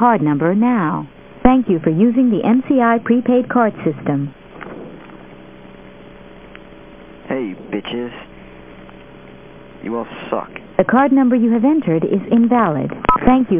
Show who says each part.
Speaker 1: card number now. Thank you for using the MCI prepaid card system.
Speaker 2: Hey, bitches. You all suck.
Speaker 1: The card number you have entered is invalid. Thank you